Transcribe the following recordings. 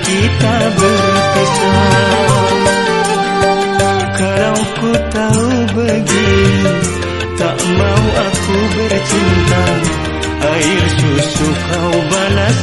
kita berpisah. Kalau ku tahu begini Tak mau aku bercinta. Air susu kau balas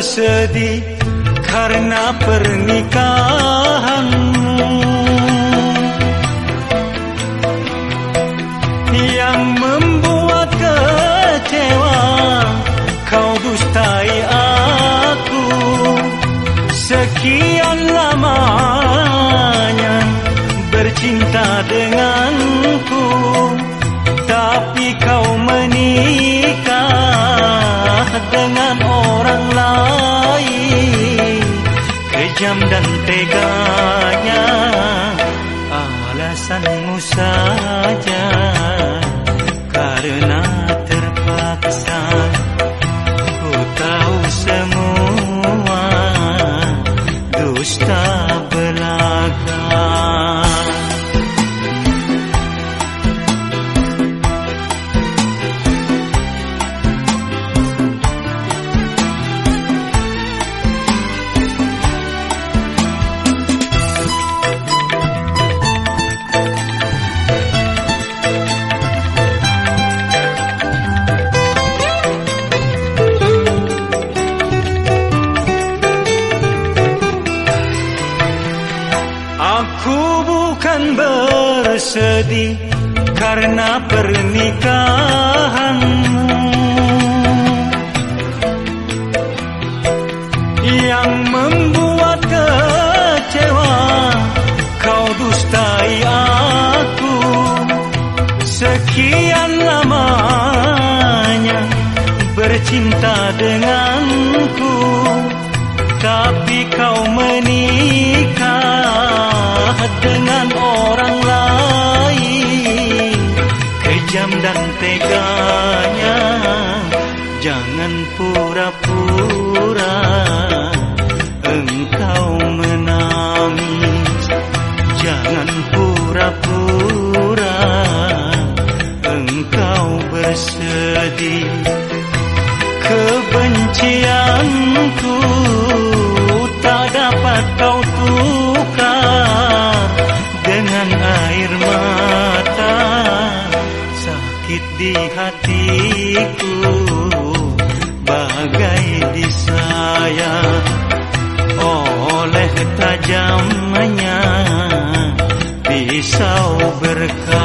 औषधि खरना पर निकाह करने का pura pura Arka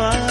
far.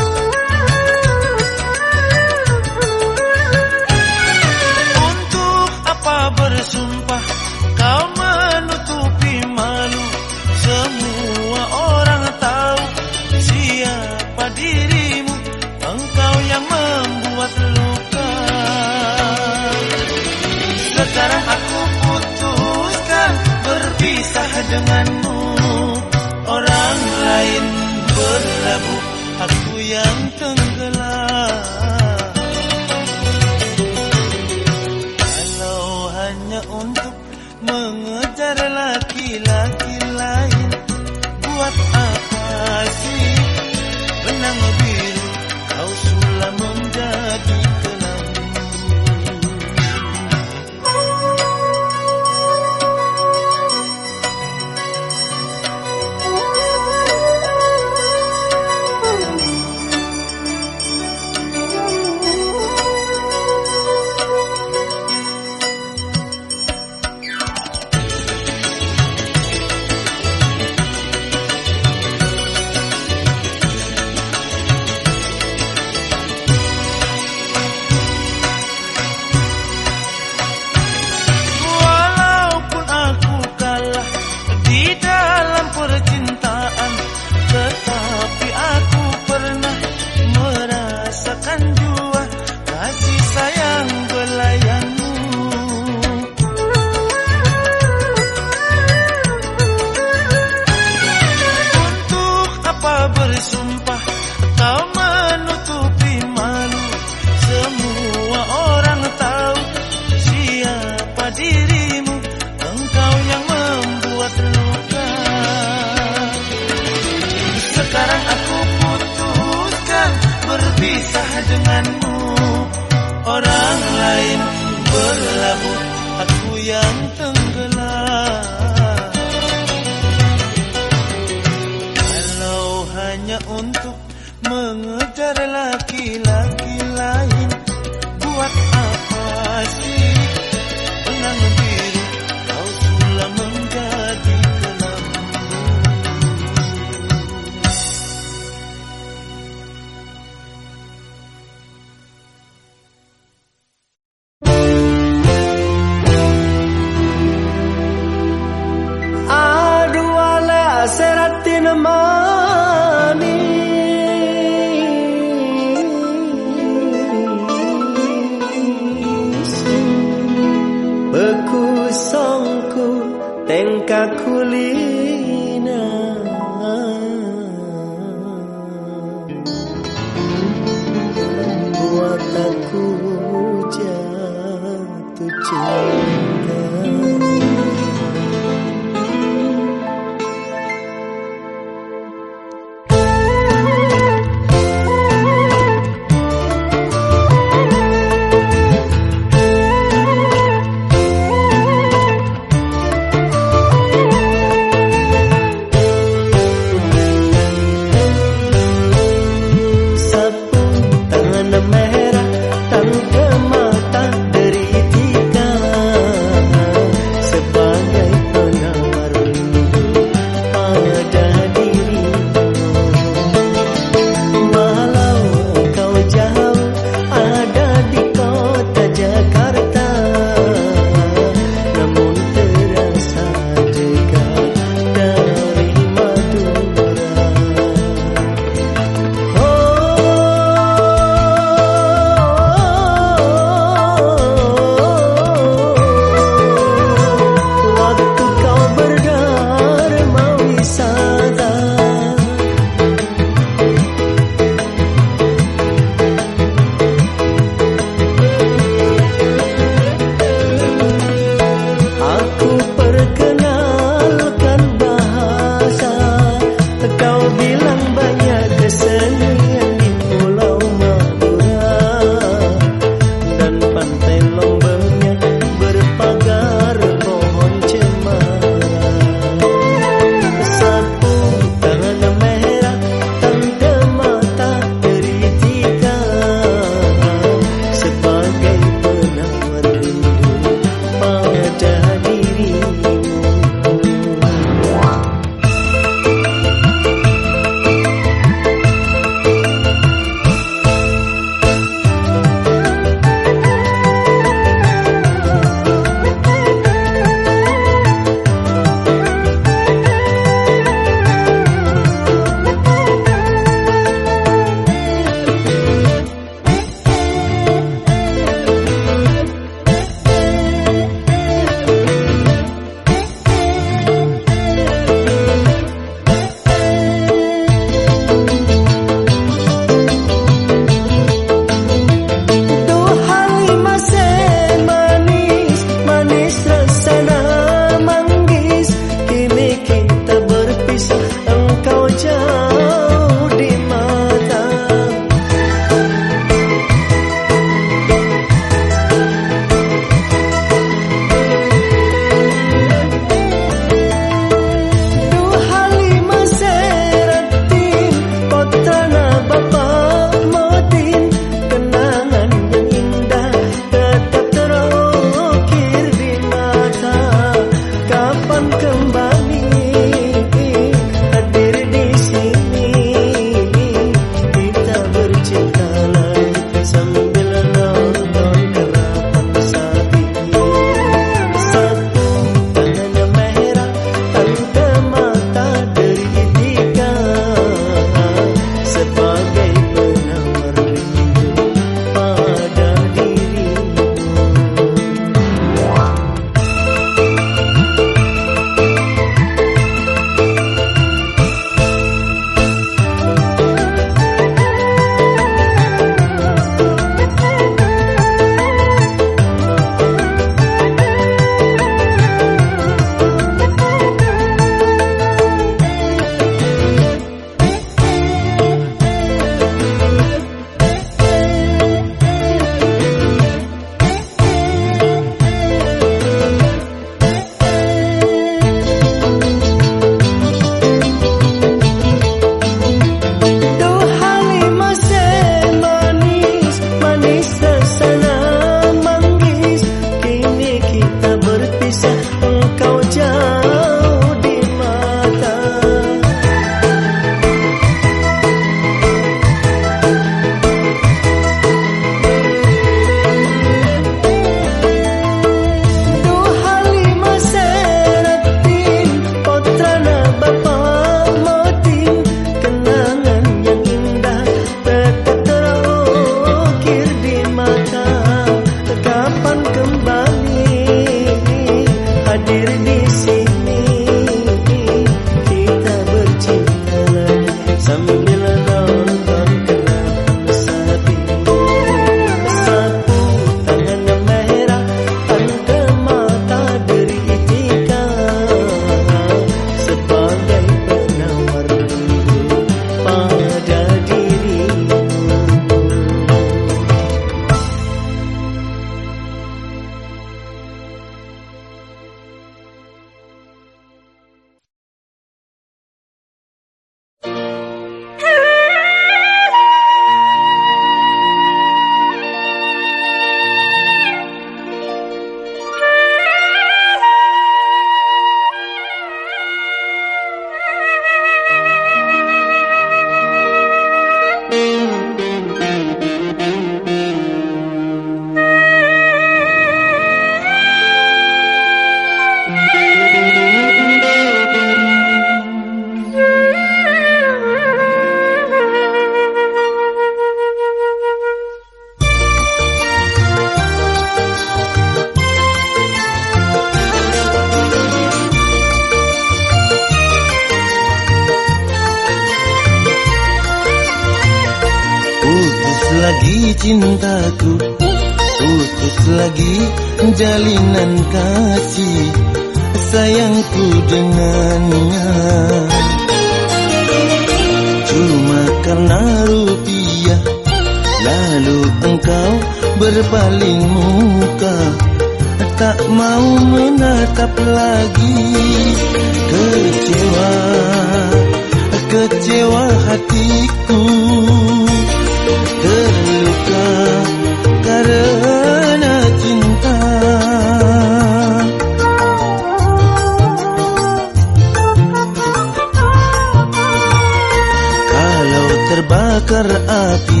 bakar api.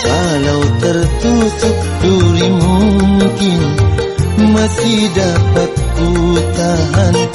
Kalau tertutup duri mungkin Masih dapat ku tahan.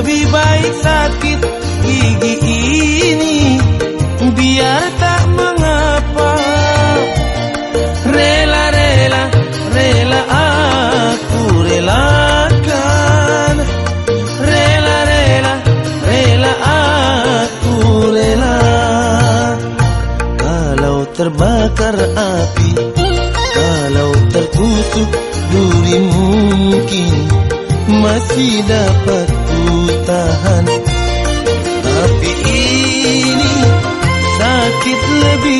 Lebih baik sakit gigi ini. Biar tak mengapa. Rela, rela, rela aku relakan. Rela, rela, rela aku rela Kalau terbakar api Kalau terkutuk duri mungkin masih dapat ku tahan. Tapi ini sakit lebih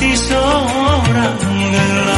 yang sudah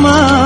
más.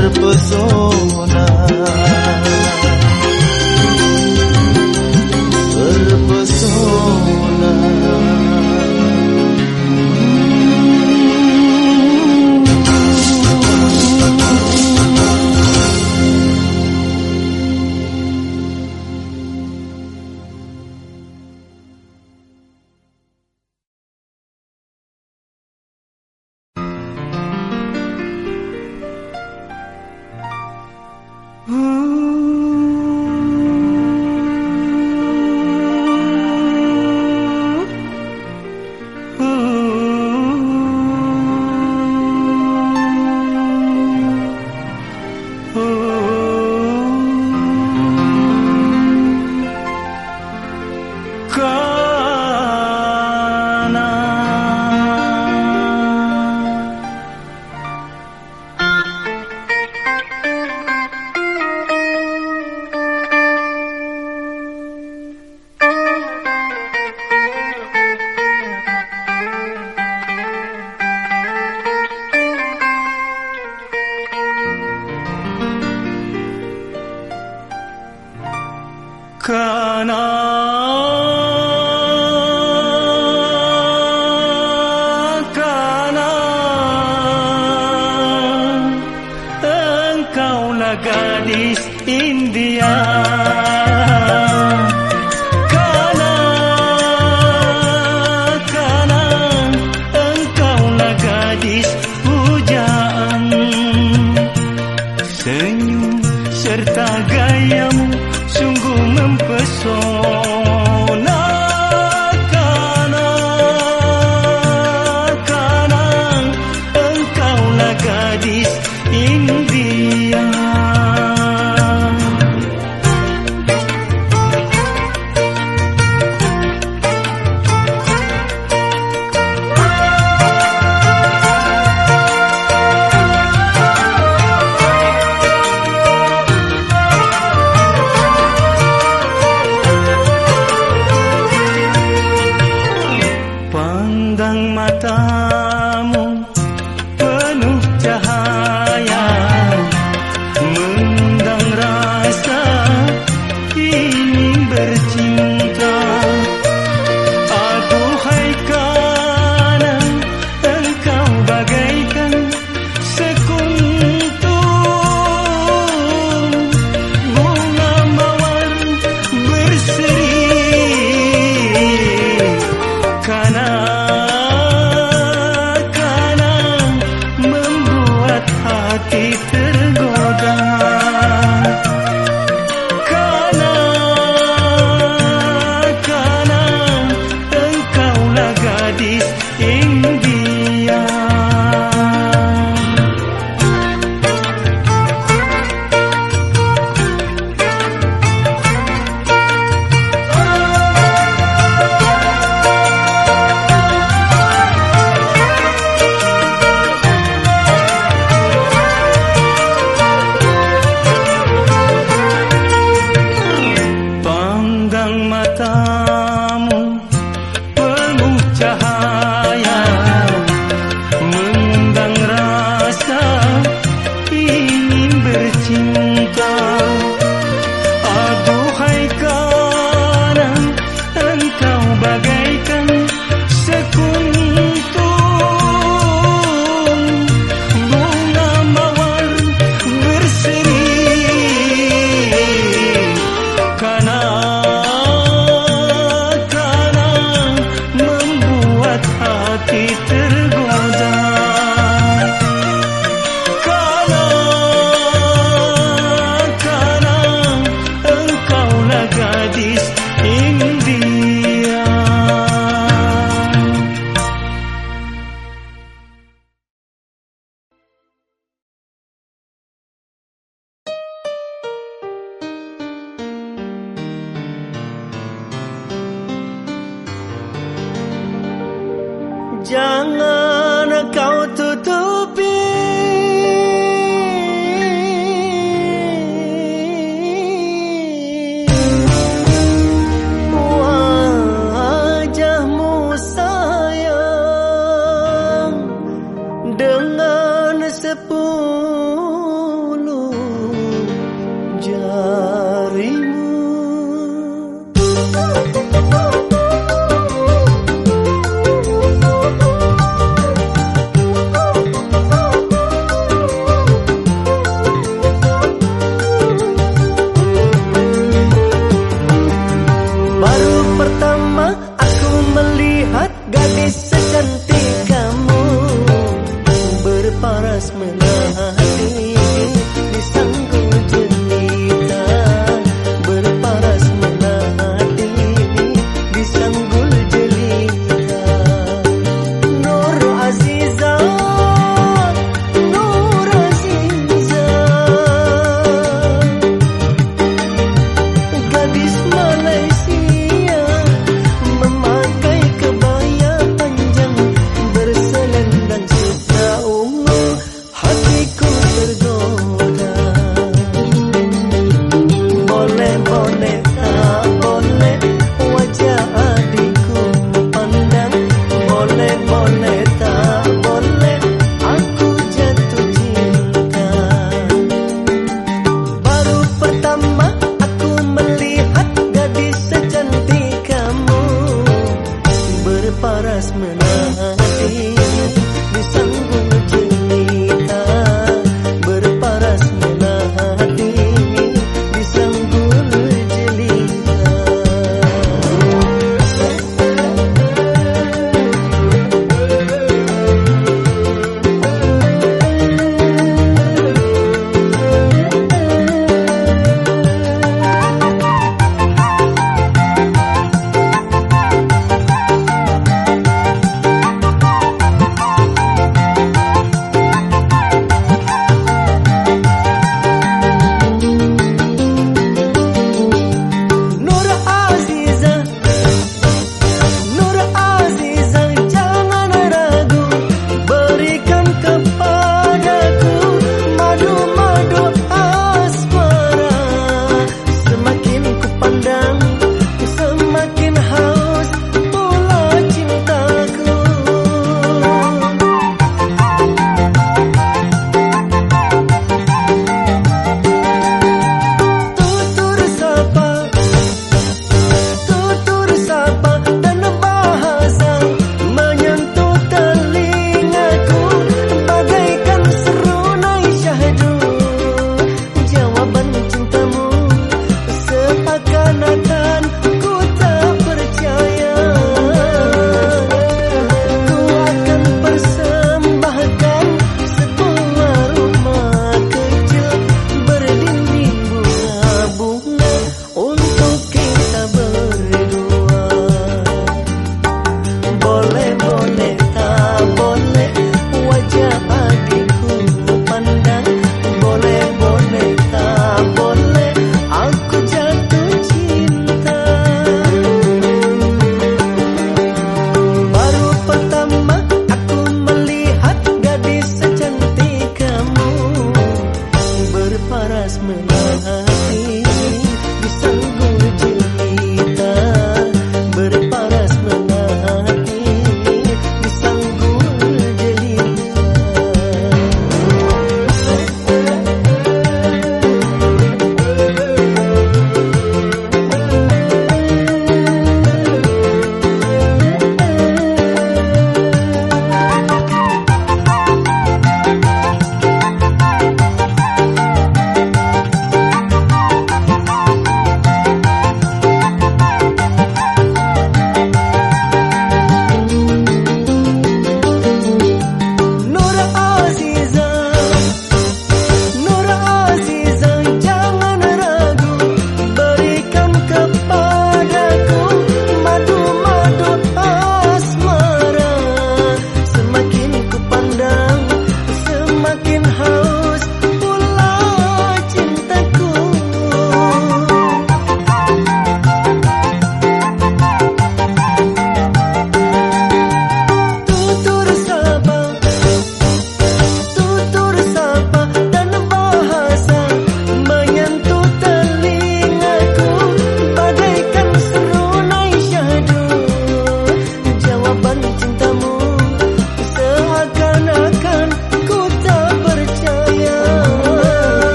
Terpesona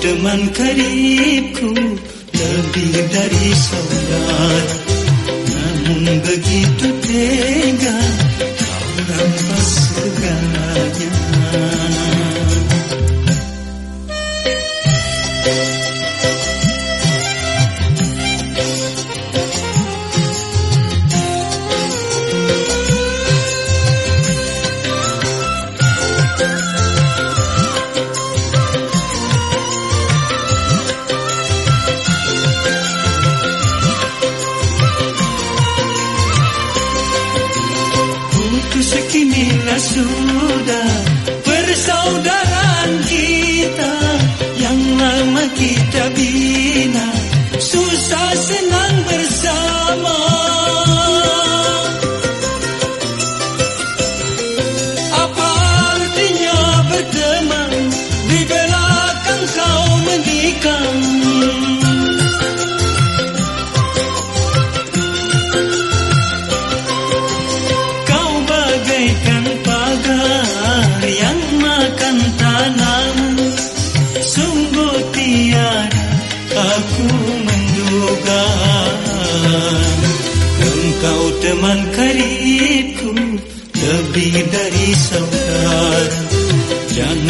teman karibku lebih dari saudara. Namun begitu tega kau rampas segala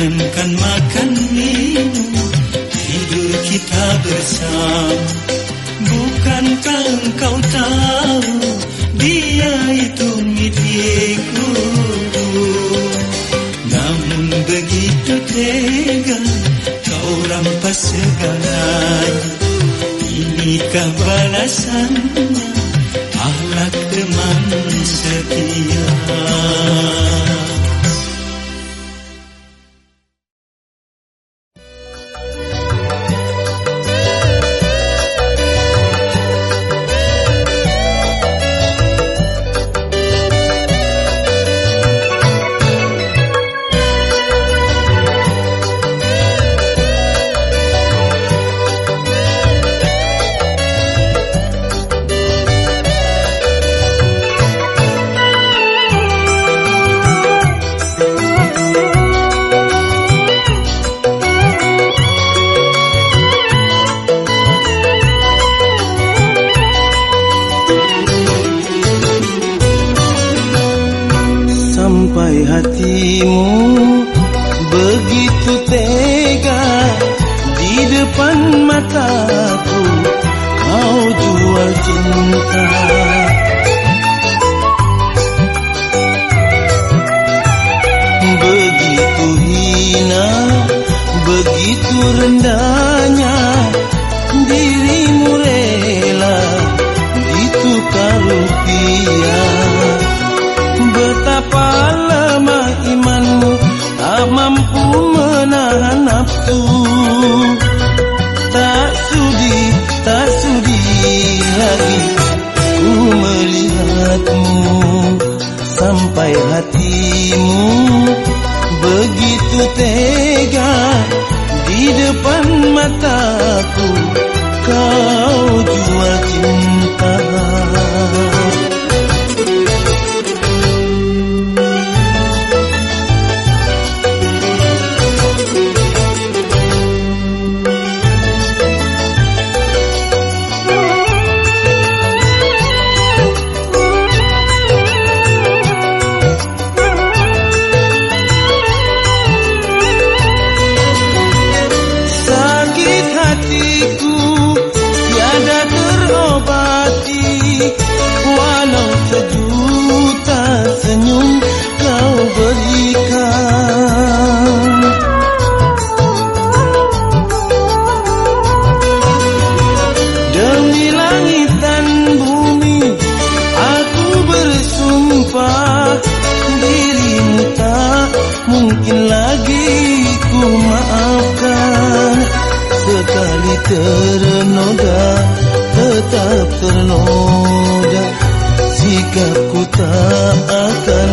Jangankan makan minum Tidur kita bersama. Bukankah engkau tahu Dia itu mitiku Namun begitu tega Kau rampas segalanya. Inikah balasannya Ahlak teman setia Ahlak teman setia. ternoda tetap ternoda. Jika ku tak akan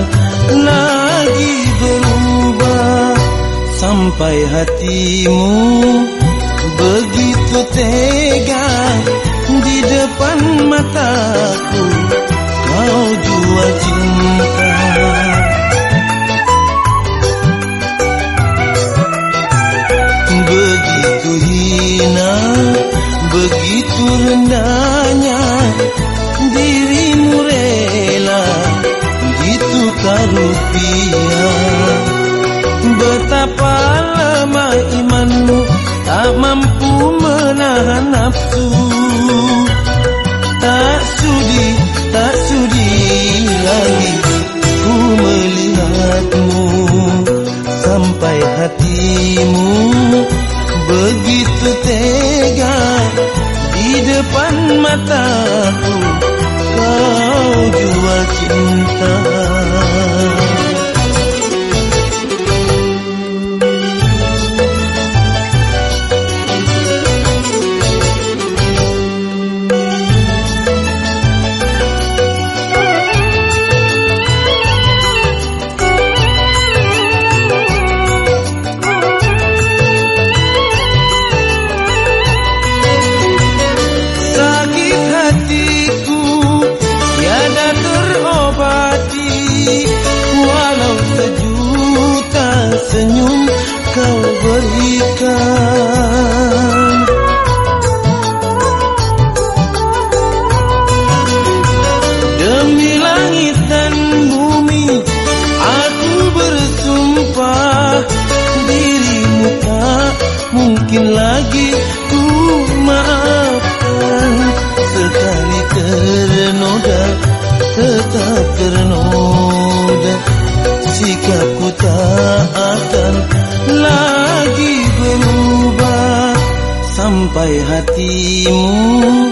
lagi berubah. Sampai hatimu begitu teh mata sampai hatimu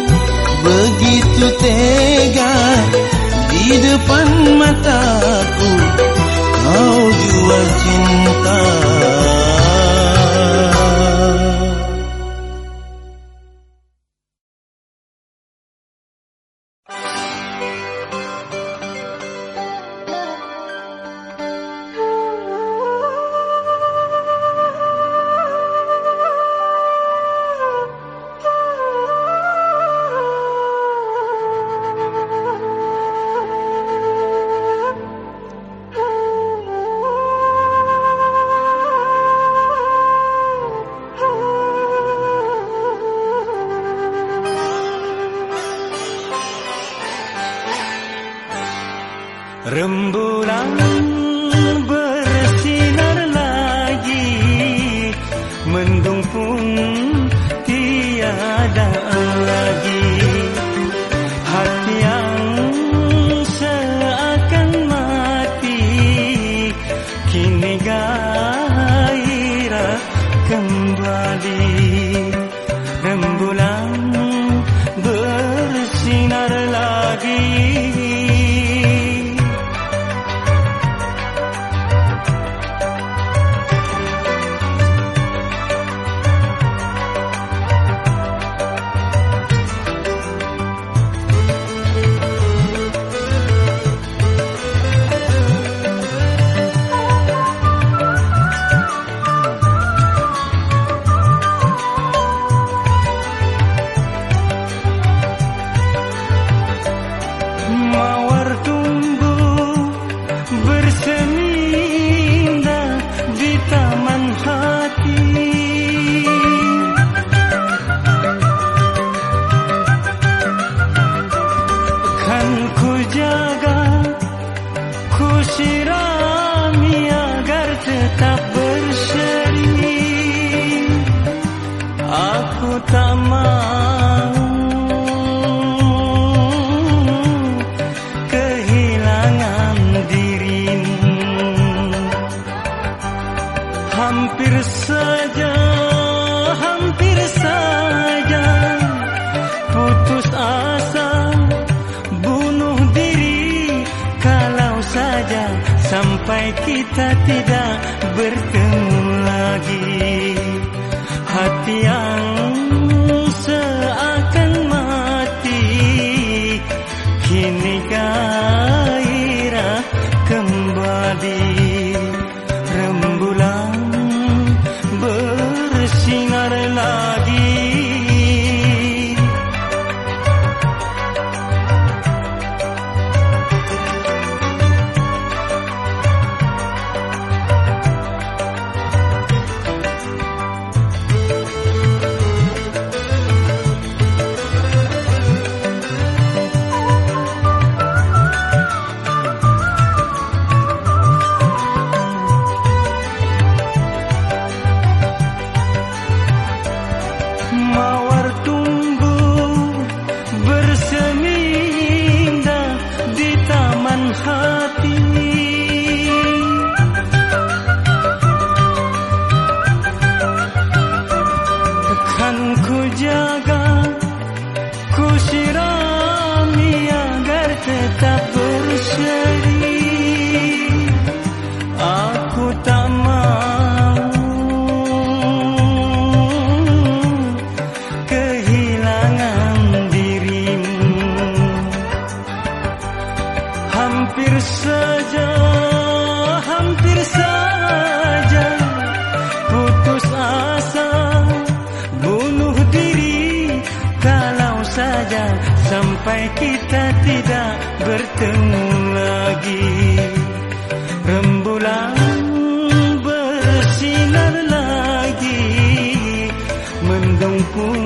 kita tidak bertemu lagi. Hati yang Hampir saja, hampir saja putus asa bunuh diri kalau saja sampai kita tidak bertemu lagi. Rembulan bersinar lagi mendung pun